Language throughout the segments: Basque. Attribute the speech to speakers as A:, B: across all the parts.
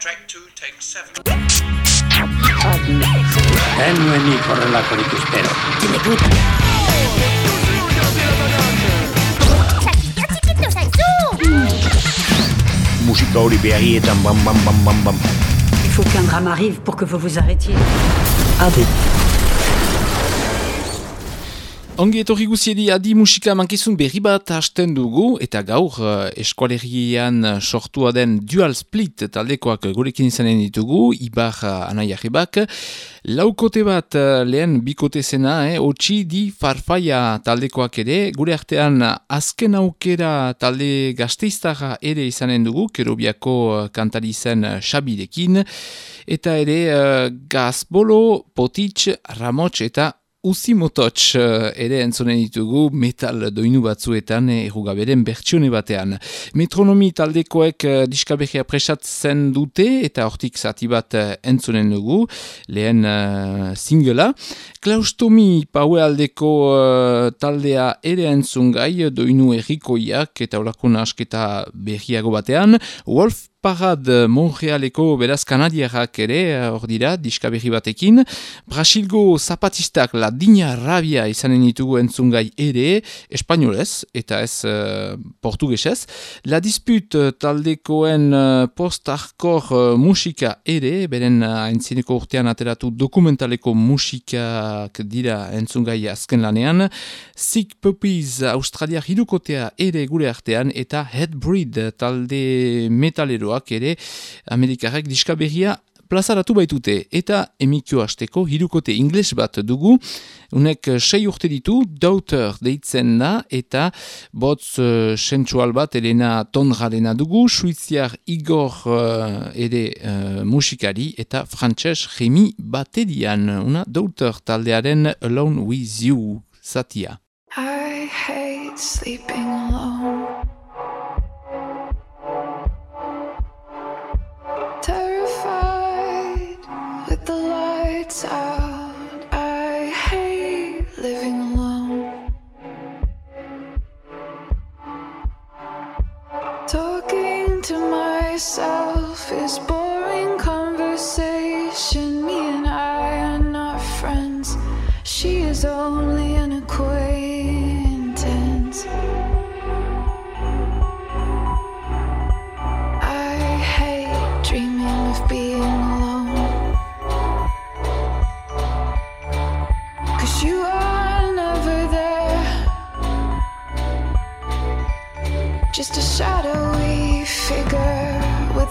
A: Track 2, take 7.
B: Ez nuenik horrelakorik espero. Musika hori behagietan bam bam bam bam bam.
C: Il faut qu'un drame arrive pour que vous vous arrêtiez.
D: Ongi etorri guziedi adi musika mankizun berri bat hasten dugu eta gaur uh, eskualerian sortua den dual split taldekoak gurekin izanen ditugu, Ibar uh, anaiarribak. Laukote bat uh, lehen bikote zena, eh, otxi di farfaia taldekoak ere, gure artean azken aukera talde gazteiztara ere izanen dugu, kerobiako kantari zen xabirekin, eta ere gazbolo, potitx, ramotx eta Uzi mototx uh, ere entzonen ditugu metal doinu batzuetan eh, errugaberen bertsione batean. Metronomi taldekoek uh, diskabehia presatzen dute eta hortik zati bat entzonen dugu, lehen uh, singela. Klaustomi paue aldeko uh, taldea ere entzungai doinu errikoiak eta olakuna asketa behiago batean. Wolf Parad Montrealeko beraz kanadiarrak ere hor dira diska berri batekin. Brasilgo zapatistak la dina rabia izanen ditugu entzungai ere, espainolez eta ez uh, portugesez. La disput taldekoen uh, post-hardcore uh, musika ere, beren uh, urtean ateratu dokumentaleko musikak dira entzungai azken lanean. Sick Puppies Australia hirukotea ere gure artean eta Headbreed talde metalero taldekoak ere Amerikarrek diska berria plazaratu baitute. Eta emikio hasteko hirukote ingles bat dugu. Unek sei urte ditu daughter deitzen da eta botz uh, sensual bat elena tonrarena dugu suiziar Igor uh, ere uh, musikari eta frantses Remi baterian una daughter taldearen Alone With You satia.
E: I hate sleeping myself is boring conversation. Me and I are not friends. She is only an acquaintance. I hate dreaming of being alone. Cause you are never there. Just a shadowy figure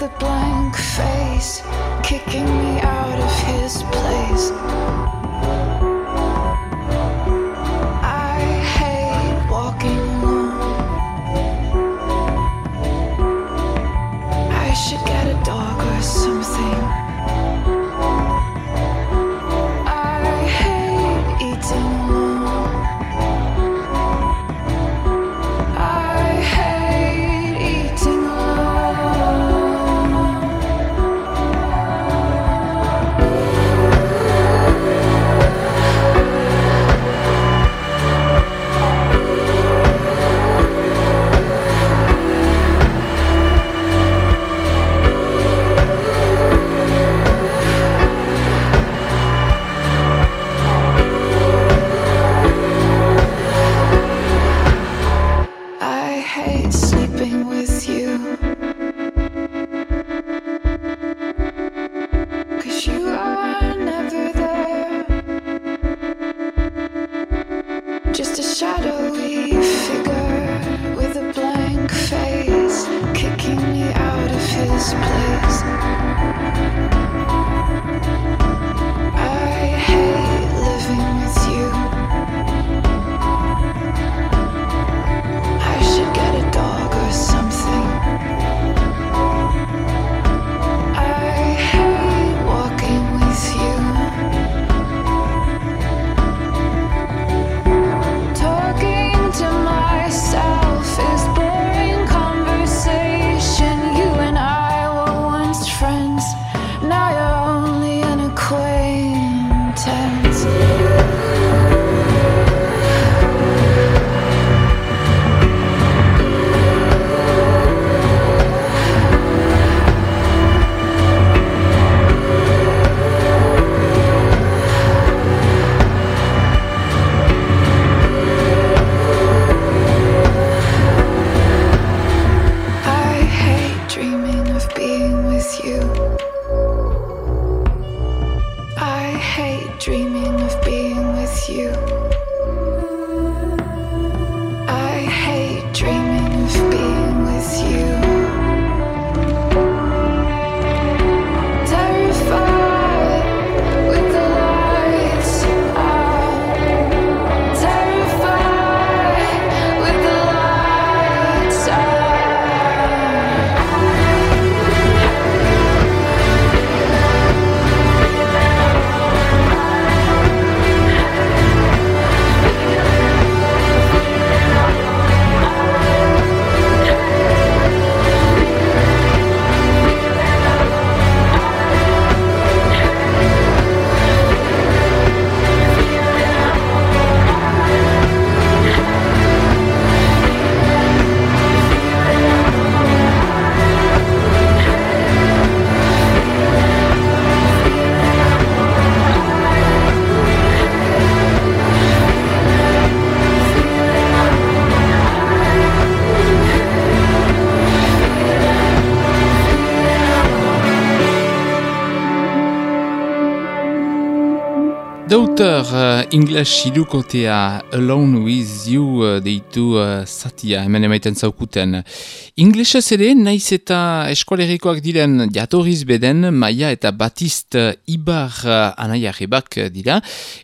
E: a blank face, kicking me out of his place.
D: Dauter uh, English hirukotea Alone with You uh, deitu uh, zatia hemen emaiten zaukuten. Inglesez ere, naiz eta eskolerikoak diren jatorriz beden, Maia eta Batist uh, Ibar uh, anaiarrebak dira,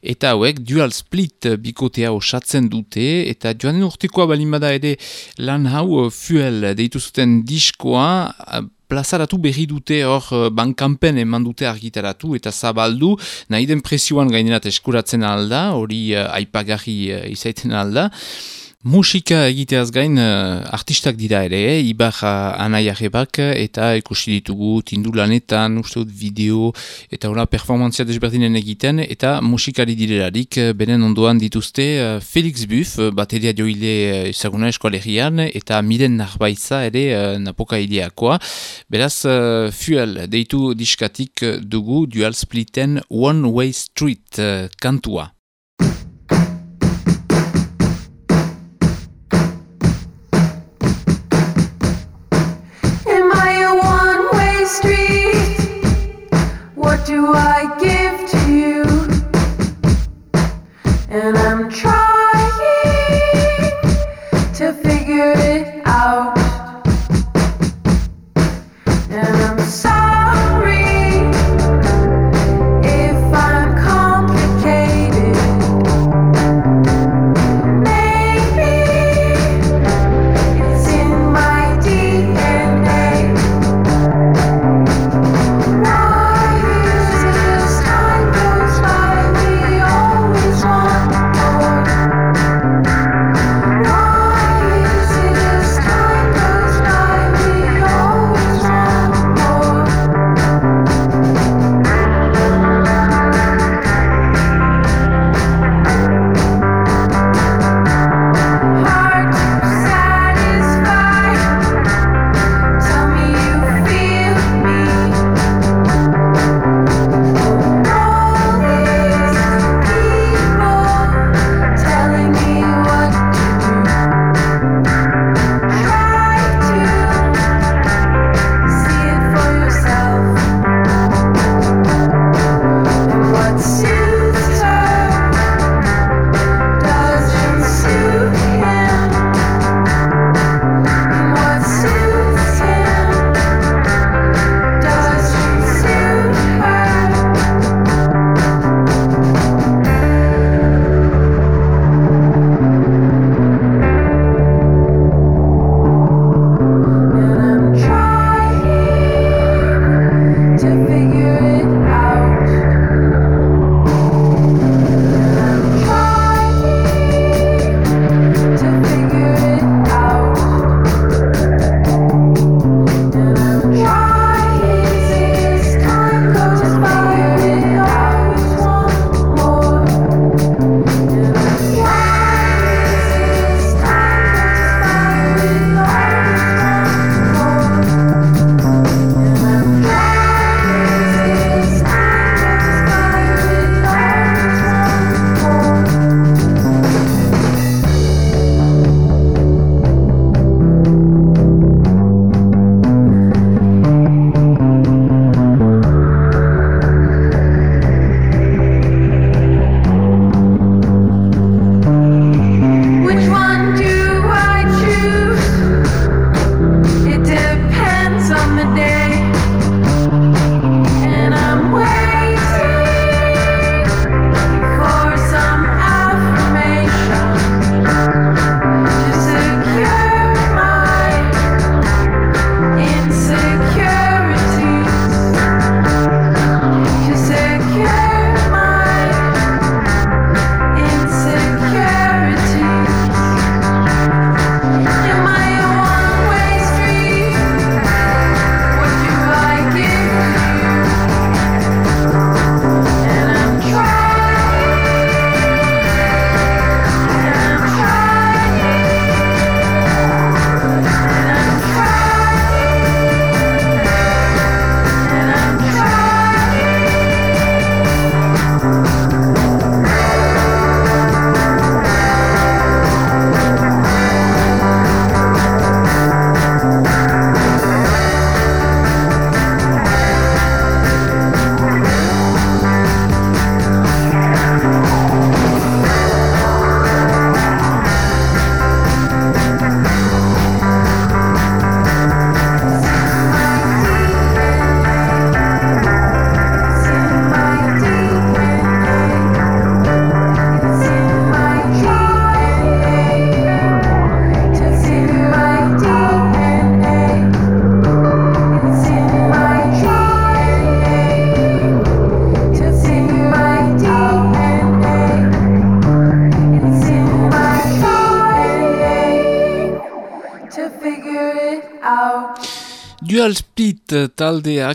D: eta hauek dual split uh, bikotea osatzen dute, eta joanen urtekoa balimada ere lan hau fuel deitu zuten diskoa, plazaratu berri dute hor eh, bankanpen eman dute argitaratu eta zabaldu, nahi den presioan gainerat eskuratzen alda, hori uh, aipagarri uh, izaiten alda. Musika egiteaz gain uh, artistak dira ere, eh? Ibar anaiarrebak eta ikusi ditugu tindu lanetan, uste dut video eta hola performantzia desberdinen egiten eta musikari direlarik uh, beren ondoan dituzte uh, Felix Buff, uh, bateria joile uh, ezaguna eskualerian eta Miren Narbaiza ere uh, napoka ideakoa. Beraz, uh, fuel deitu diskatik uh, dugu dual splitten One Way Street uh, kantua.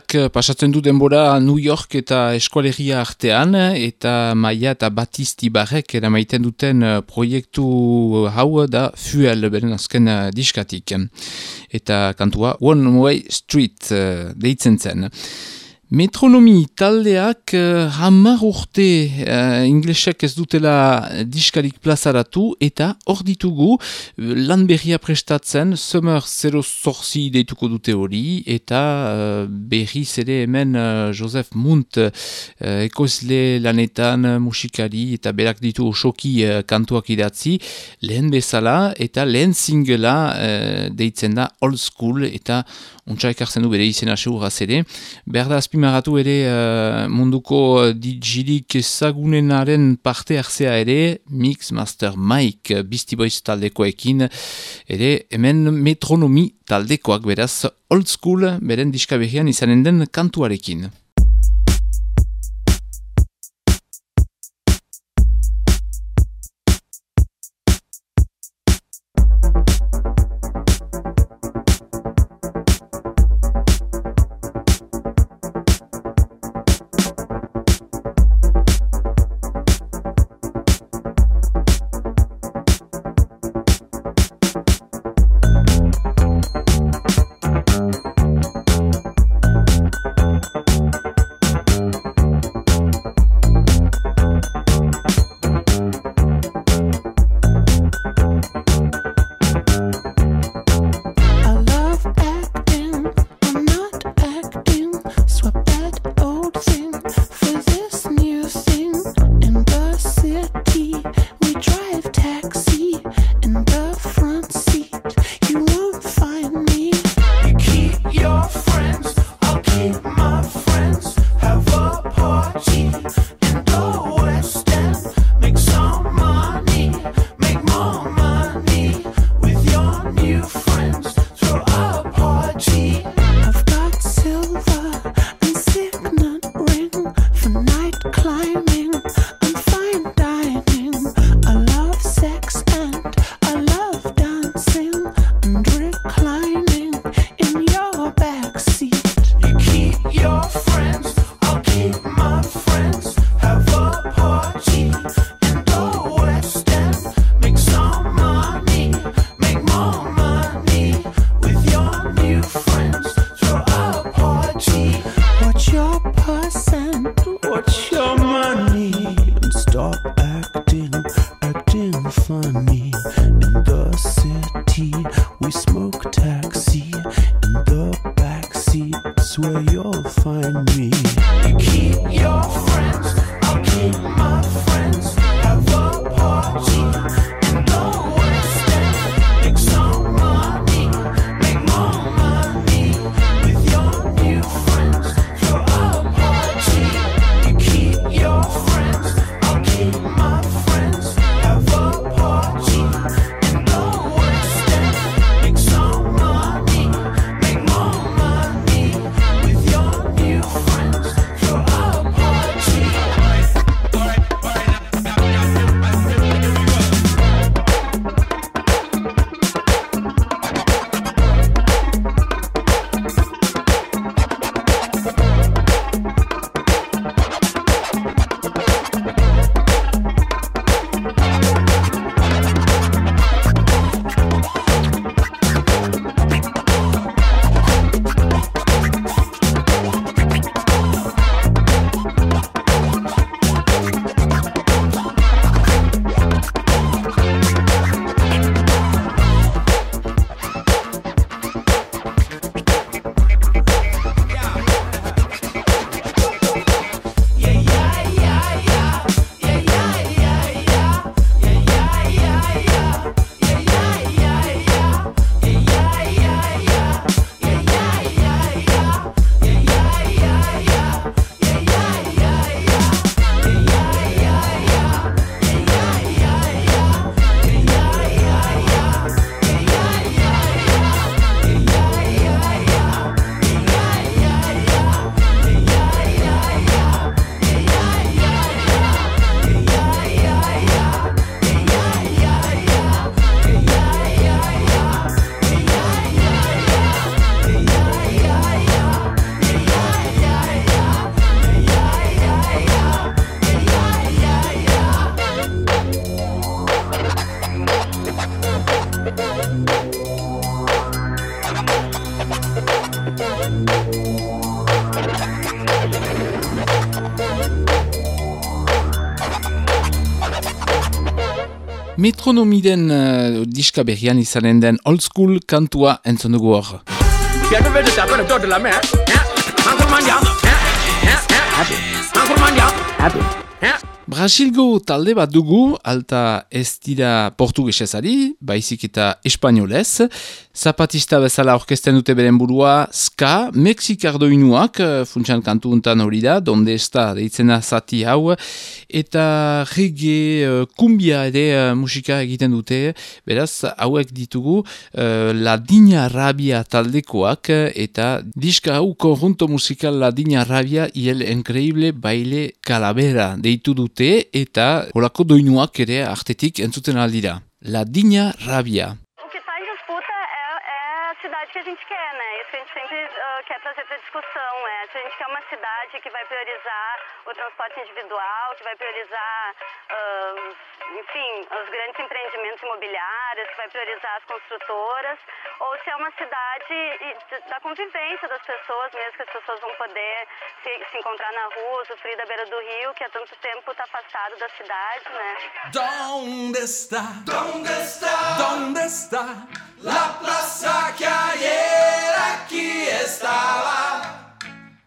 F: Taldeak pasatzen du denbora New York eta eskualegia artean eta Maia eta Batisti barrek eramaiten duten proiektu hau da Fuel beren azken diskatik. Eta kantua One Way Street deitzen zen. Metronomi taldeak uh, hamar urte uh, inglesek ez dutela diskarik plazaratu eta hor ditugu lan berria prestatzen Summer 0 zorzi deituko dute hori eta uh, berri zere hemen uh, Joseph Munt uh, ekozle lanetan musikari eta berak ditu osoki uh, kantuak idatzi lehen bezala eta lehen singela uh, deitzen da Old School eta untsa ekartzen du bere izena seguraz ere. Berda azpimaratu ere uh, munduko digirik ezagunenaren parte hartzea ere, Mix Master Mike, Beastie Boys taldekoekin, ere hemen metronomi taldekoak beraz old school beren diskabegian izanen den kantuarekin.
D: Metronomiden uh, diska berrian izanen den old school kantua entzun dugu hor.
G: 别
D: Brasilgo talde bat dugu, alta ez dira portugesezari, baizik eta espainolez. Zapatista bezala orkesten dute beren burua, ska, mexikardoinuak, eh, funtsan kantu untan hori da, donde ez da, deitzena zati hau, eta reggae, eh, kumbia ere eh, musika egiten dute, beraz, hauek ditugu, eh, La Dina Rabia taldekoak, eh, eta diska hau konjunto musikal La Dina Rabia y el increíble baile calavera deitu dute, eta holako doinuak ere artetik entzuten aldira. La Dina Rabia.
H: Que a gente sempre ah, quer trazer para discussão. É. Se a gente quer uma cidade que vai priorizar o transporte individual, que vai priorizar, ah, enfim, os grandes empreendimentos imobiliários, que vai priorizar as construtoras, ou se é uma cidade de- da convivência das pessoas, mesmo que as pessoas vão poder se, se encontrar na rua, usufruir da beira do rio, que há tanto tempo está afastado da cidade, né?
I: ¿Dónde está? ¿Dónde está? ¿Dónde está? La plaza que ayer aquí estaba.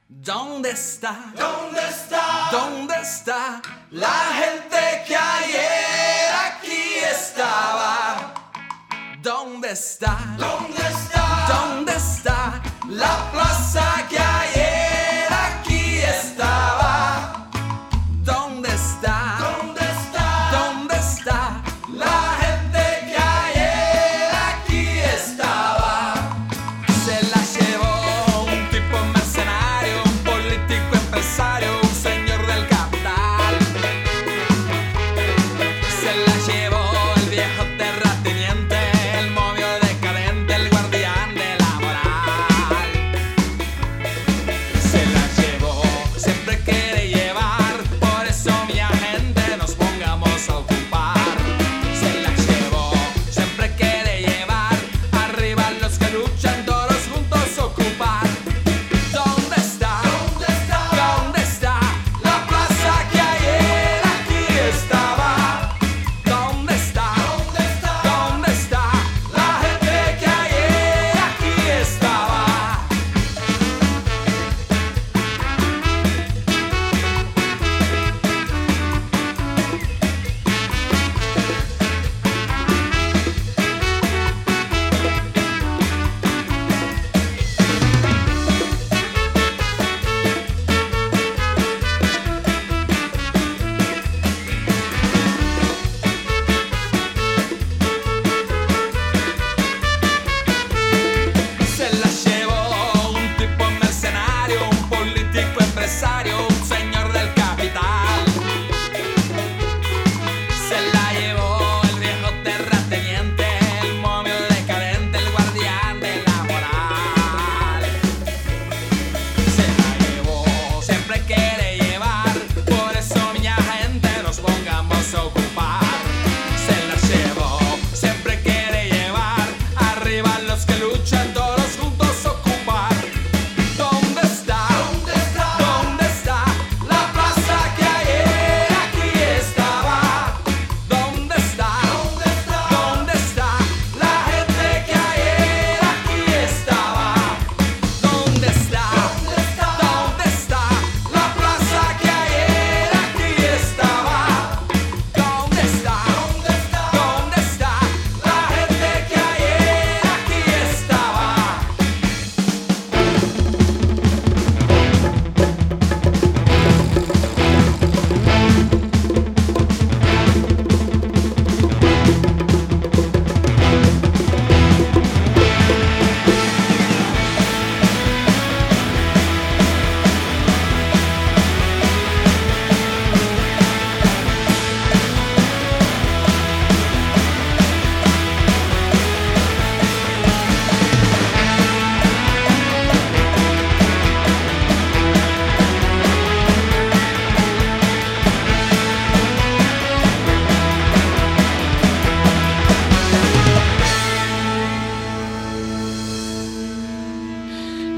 I: ¿Dónde está? ¿Dónde está? ¿Dónde está? La gente que ayer aquí estaba. ¿Dónde está? ¿Dónde está? ¿Dónde está? La plaza que ayer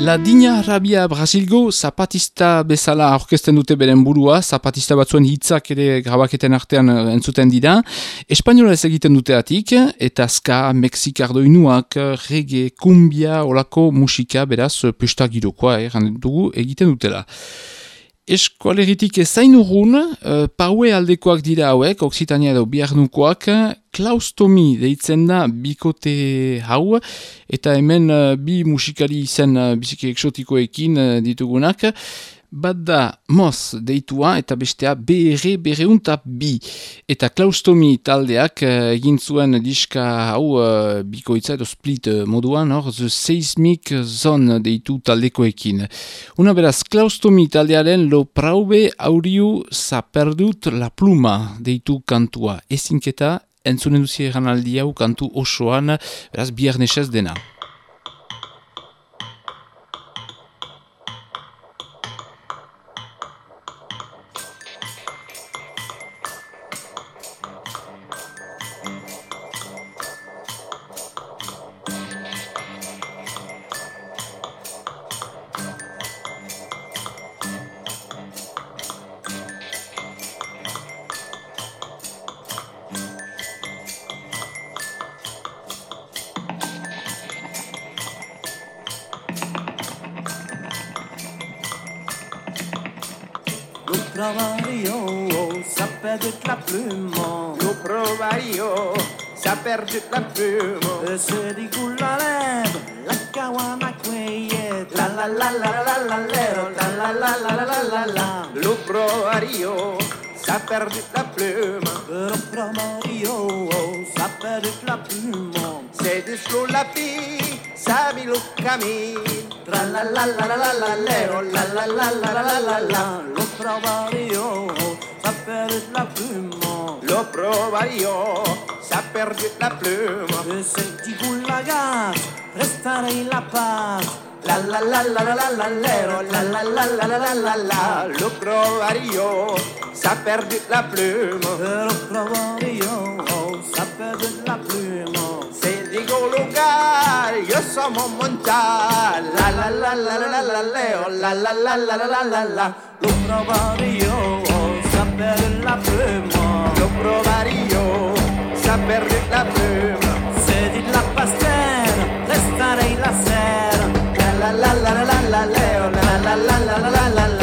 I: La
D: Dina Rabia Brasilgo zapatista bezala aurkezten dute beren burua, zapatista batzuen hitzak ere grabaketen artean eh, entzuten dira. Espainola ez egiten duteatik, eta ska, mexikardoinuak, reggae, kumbia, olako musika, beraz, pesta girokoa, eh, dugu egiten dutela. Eskualeritik ezain urrun, uh, paue aldekoak dira hauek, Oksitania edo biarnukoak, klaustomi deitzen da bikote hau, eta hemen uh, bi musikari izen uh, biziki eksotikoekin uh, ditugunak, bat da moz deitua eta bestea berre berreunta bi. Eta klaustomi taldeak uh, egin zuen diska hau uh, bikoitza edo split uh, moduan, hor, the seismic zone deitu taldekoekin. Una beraz, klaustomi taldearen lo praube auriu sa perdut la pluma deitu kantua. Ezinketa, entzunen duzi eran aldi hau kantu osoan, beraz, biarnesez dena.
J: fumo Lo prova io, sa perde la
G: fumo
J: E se di culla levo, la caguama queie La la la la la la lero, la la la la la la la
G: Lo prova io, sa perde la pluma
J: Lo prova io, sa perde la
G: pluma Sede sulla P, sabi lo cammino
J: Tra la la la la la la lero, la la la la la la la Lo prova io, sa perde la
G: pluma Provario, s'ha perdut la plume.
J: E se di culla gas, restarei la paz. La la la la la la la lero, la la la la la la la la.
G: Lo provario, s'ha perdut la plume.
J: Lo provario, ça perd toute la plume.
G: Se digo lugar, yo somos montar. La la la la la la la leo, la la la la la la la la.
J: Lo provario, ça perd la plume.
G: Lo provario, s'ha perdut la plume.
J: Se di la pastera, restarei la sera.
G: La la la la la la leo, la la la la la la la la.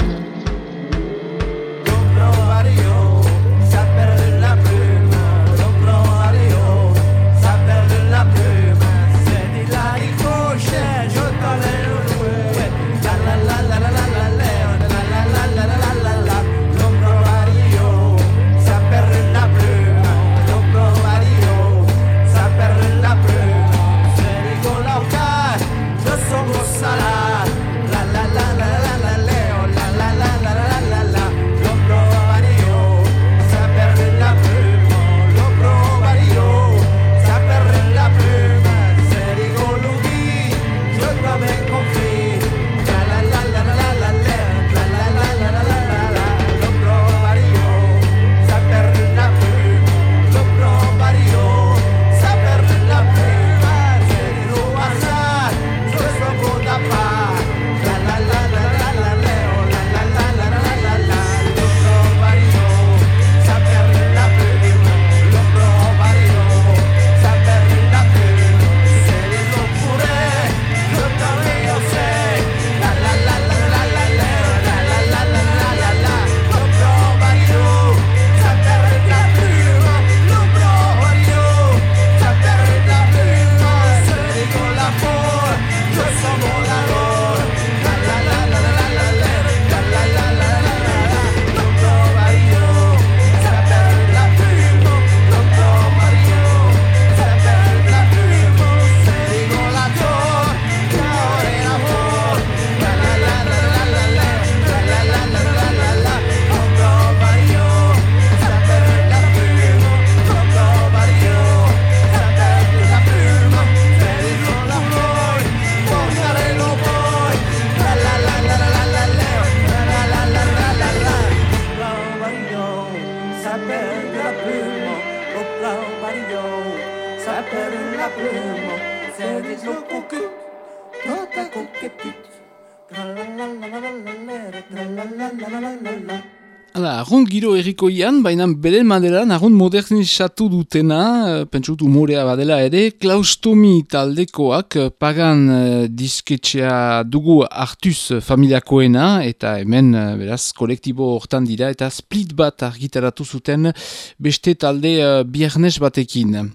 D: giro errikoian, baina bere maderan arrunt modernizatu dutena, eh, pentsut umorea badela ere, klaustomi taldekoak eh, pagan eh, disketxea dugu hartuz familiakoena, eta hemen, beraz, kolektibo hortan dira, eta split bat argitaratu zuten beste talde biernes batekin.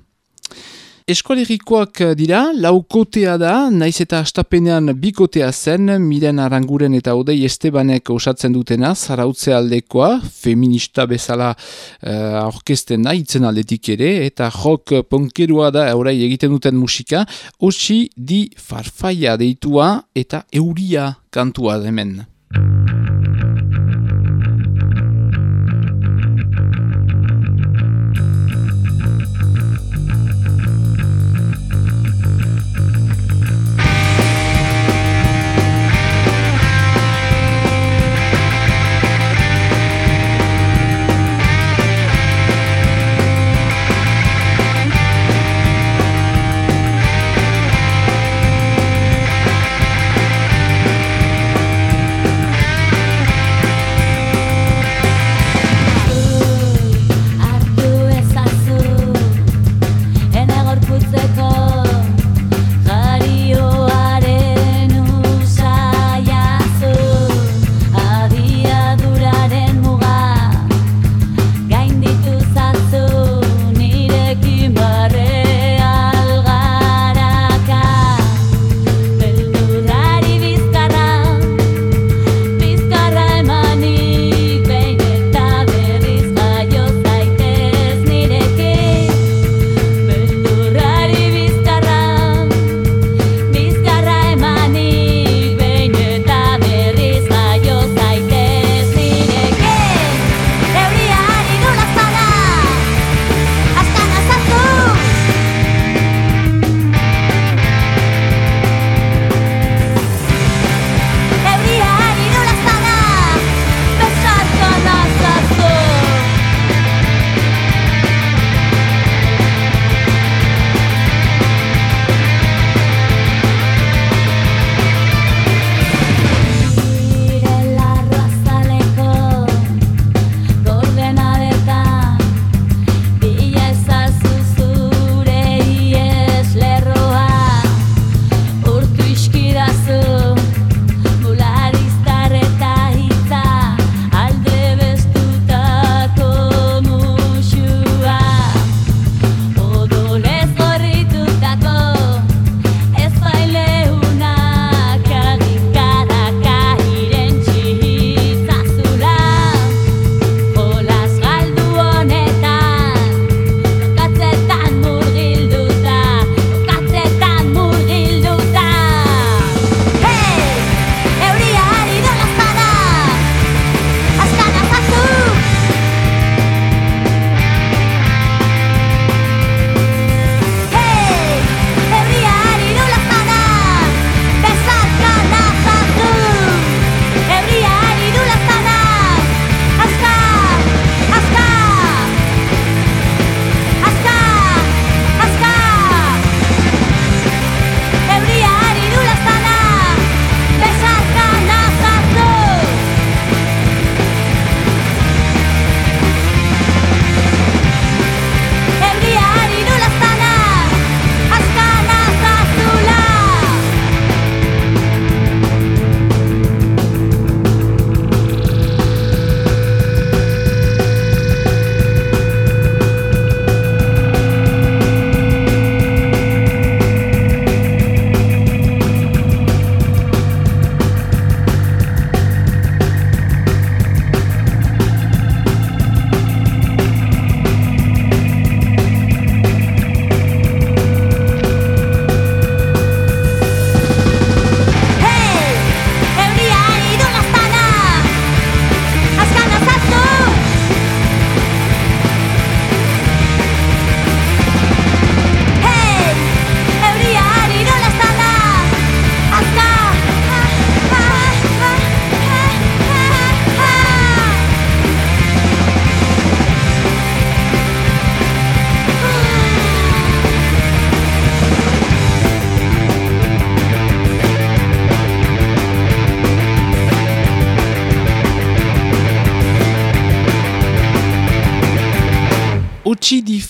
D: Eskualerikoak dira, laukotea da, naiz eta astapenean bikotea zen, miren aranguren eta odei estebanek osatzen dutena, zarautze aldekoa, feminista bezala uh, orkesten nahi, itzen aldetik ere, eta jok ponkerua da eurai egiten duten musika, osi di farfaia deitua eta euria kantua hemen.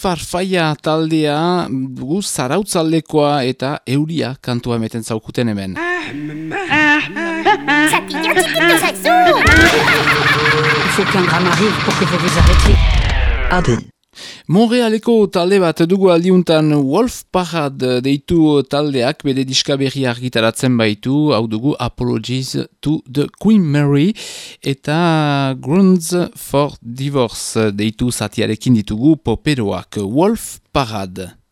D: Farfaia taldea dugu zarautzaldekoa eta euria kantua emeten zaukuten hemen.
C: Il faut qu'un drame arrive pour que vous vous arrêtiez.
D: Montrealeko talde bat dugu aldiuntan Wolf Parade deitu taldeak bere diska berri argitaratzen baitu, hau dugu Apologies to the Queen Mary eta Grounds for Divorce deitu zatiarekin ditugu poperoak Wolf Parade.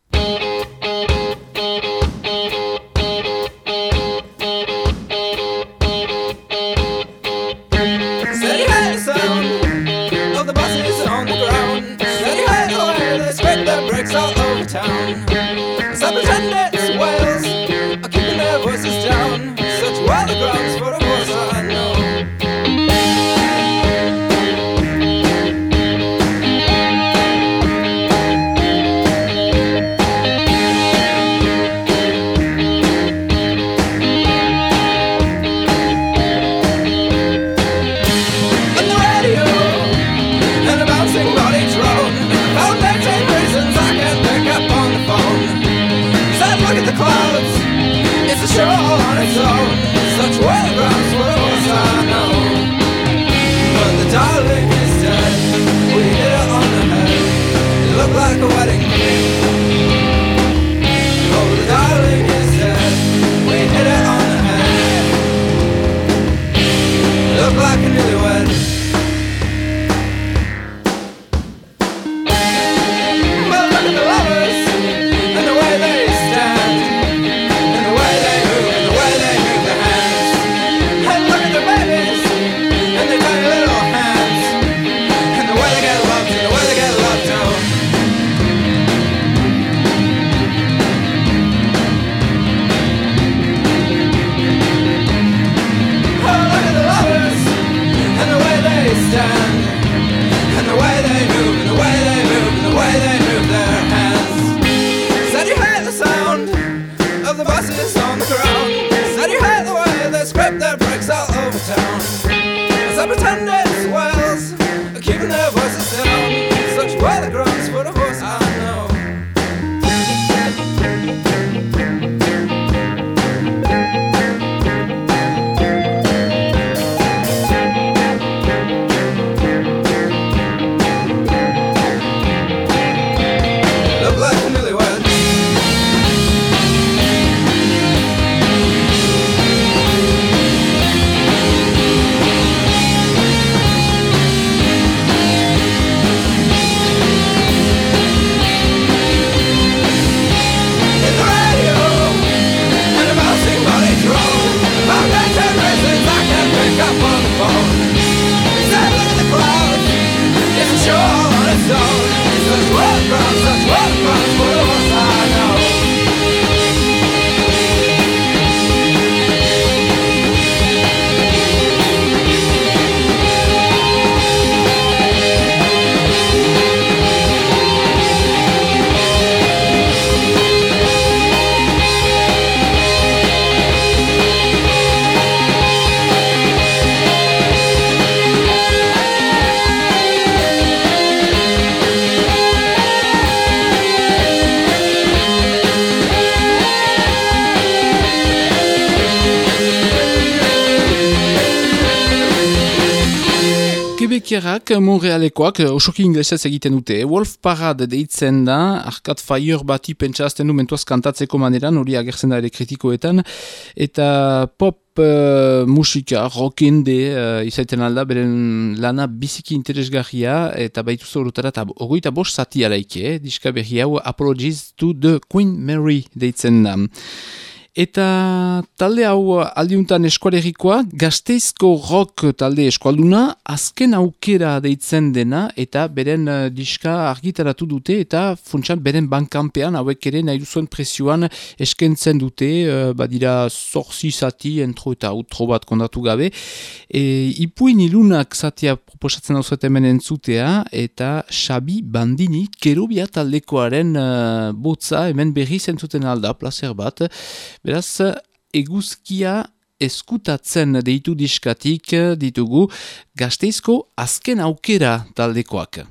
D: Quebecierak, Montrealekoak, osoki inglesez egiten dute. Wolf Parade deitzen da, arkat fire bati pentsazten du mentuaz kantatzeko maneran, hori agertzen da ere kritikoetan, eta pop uh, musika, rockende uh, izaiten alda, beren lana biziki interesgarria, eta baitu zorutara, eta ogoita bost zati araike, eh? diska berri hau Apologies to the Queen Mary deitzen da. Eta talde hau aldiuntan eskualerikoa, gazteizko rock talde eskualduna, azken aukera deitzen dena, eta beren uh, diska argitaratu dute, eta funtsan beren bankanpean, hauek ere nahi duzuen presioan eskentzen dute, uh, badira zorzi zati, entro eta outro bat kondatu gabe. E, ipuin ilunak zatia proposatzen hau hemen entzutea, eta Xabi Bandini, kerubia taldekoaren uh, botza, hemen berri zentzuten alda, placer bat, Beraz, eguzkia eskutatzen deitu diskatik ditugu gazteizko azken aukera taldekoak.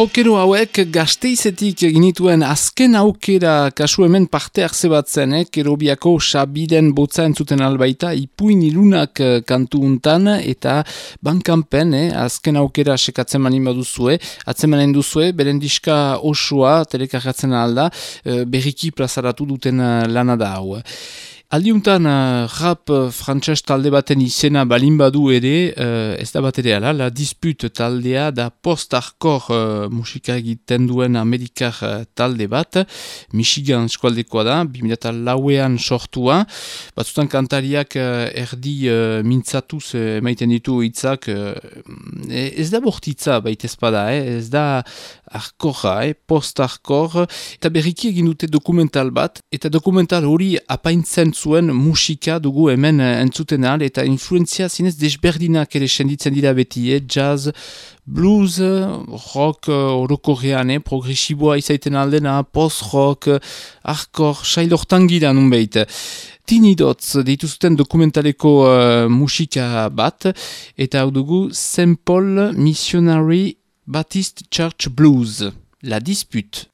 D: Pop rockero hauek gazteizetik ginituen azken aukera kasu hemen parte hartze bat zen, eh? kerobiako sabiden botza entzuten albaita, ipuin ilunak eh, kantu untan, eta bankanpen, eh? azken aukera sekatzen manin baduzue, atzemanen duzue, beren diska osoa, telekarratzen alda, eh, berriki plazaratu duten eh, lana da hau. Aldiuntan uh, rap uh, frantses talde baten izena balin badu ere, uh, ez da bat ere ala, la disput taldea da post-hardcore uh, musika egiten duen amerikar uh, talde bat, Michigan eskualdekoa da, 2000 lauean sortua, batzutan kantariak uh, erdi uh, mintzatuz uh, ditu hitzak uh, ez da bortitza baita espada, eh? ez da hardcore, eh? post-hardcore, eta berriki egin dute dokumental bat, eta dokumental hori apaintzen zuen musika dugu hemen eh, entzuten ahal, eta influenzia zinez desberdinak ere senditzen dira beti, eh? jazz, blues, rock uh, orokorrean, eh? progresiboa izaiten aldena, post-rock, hardcore, sailortan gira nun behit. Tini Dots deitu zuten dokumentaleko uh, musika bat, eta hau dugu St. Paul Missionary Baptist Church Blues, La Dispute.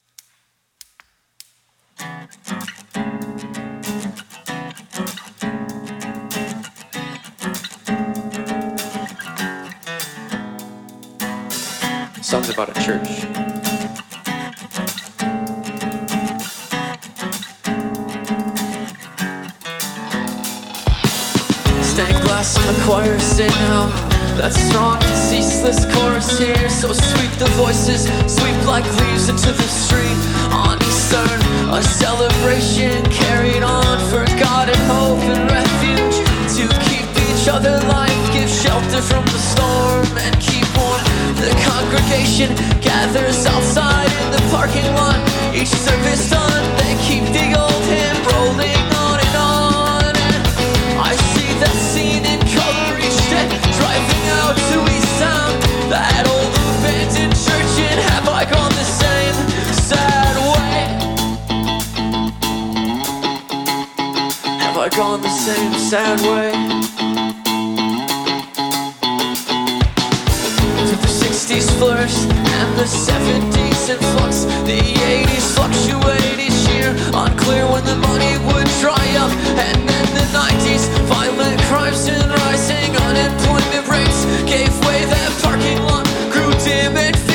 K: Songs about a church.
L: Stained glass the choir sing out that strong ceaseless chorus here. So sweep the voices, sweep like leaves into the street. On Eastern, a celebration carried on for God and hope and refuge to keep each other life, give shelter from the storm and keep warm. The congregation gathers outside in the parking lot. Each service done, they keep the old hymn rolling sad way? Through the 60s flourish and the 70s in flux. The 80s fluctuate each year, unclear when the money would dry up. And then the 90s, violent crimes and rising unemployment rates gave way. That parking lot grew dim and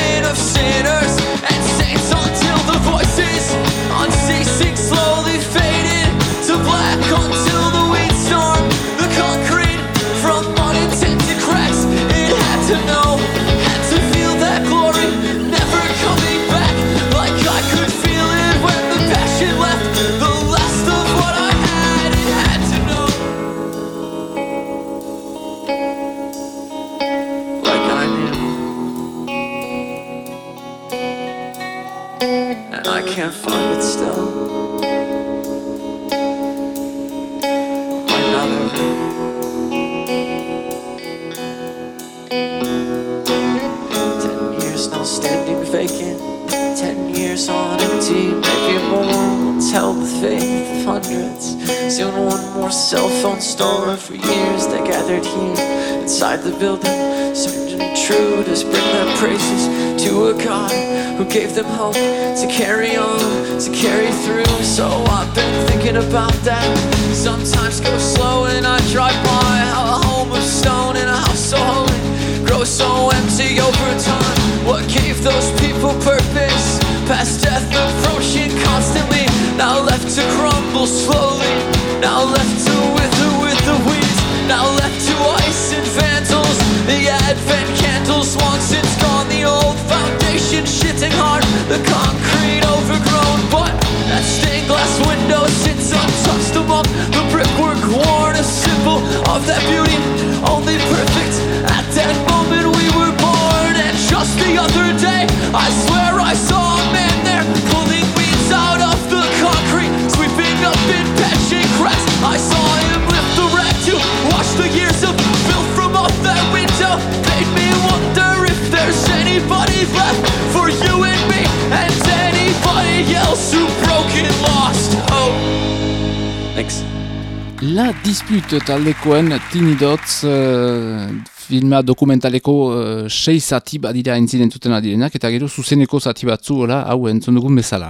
D: La Dispute taldekoen Tiny Dots uh,
M: filma dokumentaleko uh, sei zati badira entzien entzuten adirenak, eta gero zuzeneko zati batzu, hola, hau entzun dugun bezala.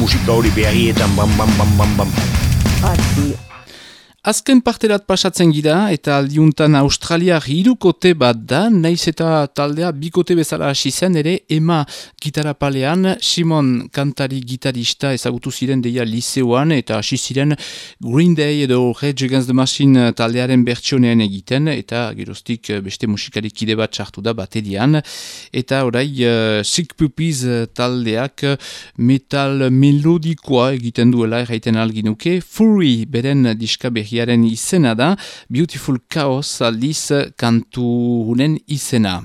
B: Musika hori beharietan bam bam bam bam bam.
M: Azken parterat pasatzen gira eta aldiuntan Australia hirukote bat da, naiz eta taldea bikote bezala hasi zen ere ema gitarapalean Simon kantari gitarista ezagutu ziren deia liseoan eta hasi ziren Green Day edo Rage Against the Machine taldearen bertsionean egiten eta geroztik beste musikari kide bat sartu da baterian. Eta orai uh, Sick Puppies taldeak metal melodikoa egiten duela erraiten alginuke Fury beren diska berriaren izena da Beautiful Chaos aldiz kantu hunen izena.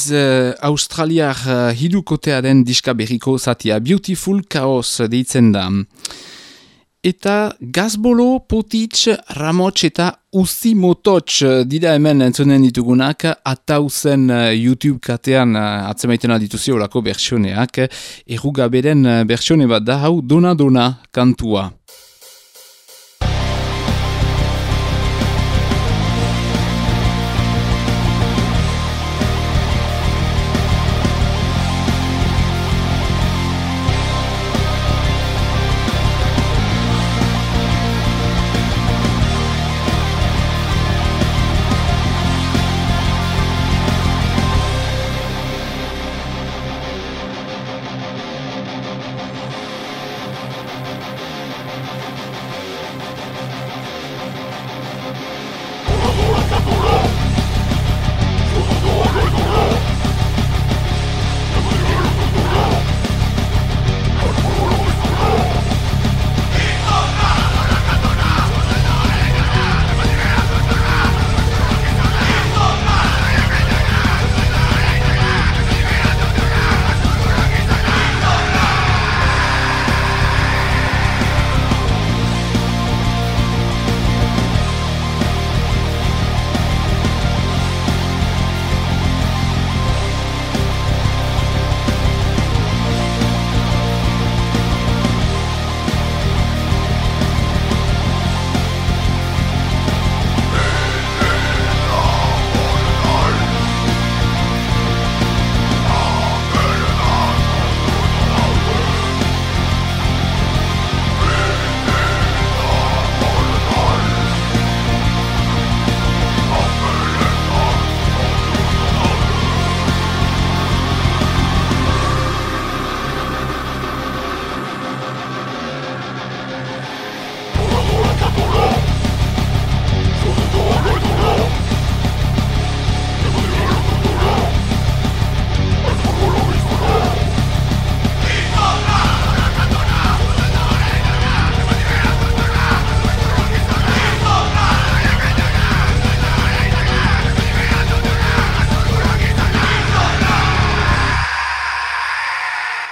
M: Puppies uh, australiar uh, hidukotearen diska berriko zatia Beautiful Chaos deitzen da. Eta gazbolo, potitx, ramotx eta uzi mototx dira hemen entzunen ditugunak atauzen uh, YouTube katean uh, atzemaiten dituzio olako bersioneak errugaberen bersione bat da hau dona dona kantua.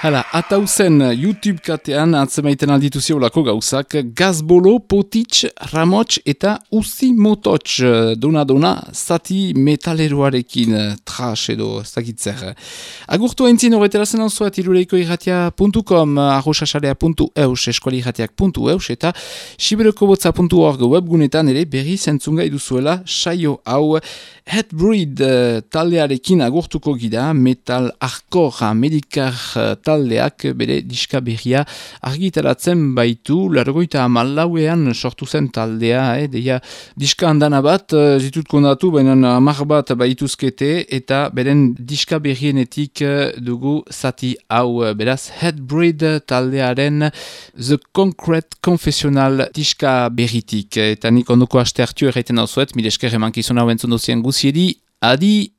D: ala atauzen YouTube katean atzemaiten alditu ziolako gauzak. Gazbolo, potitx, ramotx eta uzi mototx dona-dona zati metaleroarekin trash edo zakitzer. Agurtu haintzin horretela zen hau zuat irureiko irratia.com arroxasarea.eus eskualirratiak.eus eta siberokobotza.org webgunetan ere berri zentzunga iduzuela saio hau. Headbreed uh, taldearekin agurtuko gira metal hardcore medikar uh, taldeak bere diska berria argitaratzen baitu, largoita amalauean sortu zen taldea, eh, deia diska handana bat, uh, zitut kondatu, baina amar bat baituzkete, eta beren diska berrienetik uh, dugu zati hau, beraz, Headbreed taldearen The Concrete Confessional diska berritik, eta nik ondoko aste hartu erraiten hau zuet, mire esker eman kizuna bentzun dozien guziedi, adi!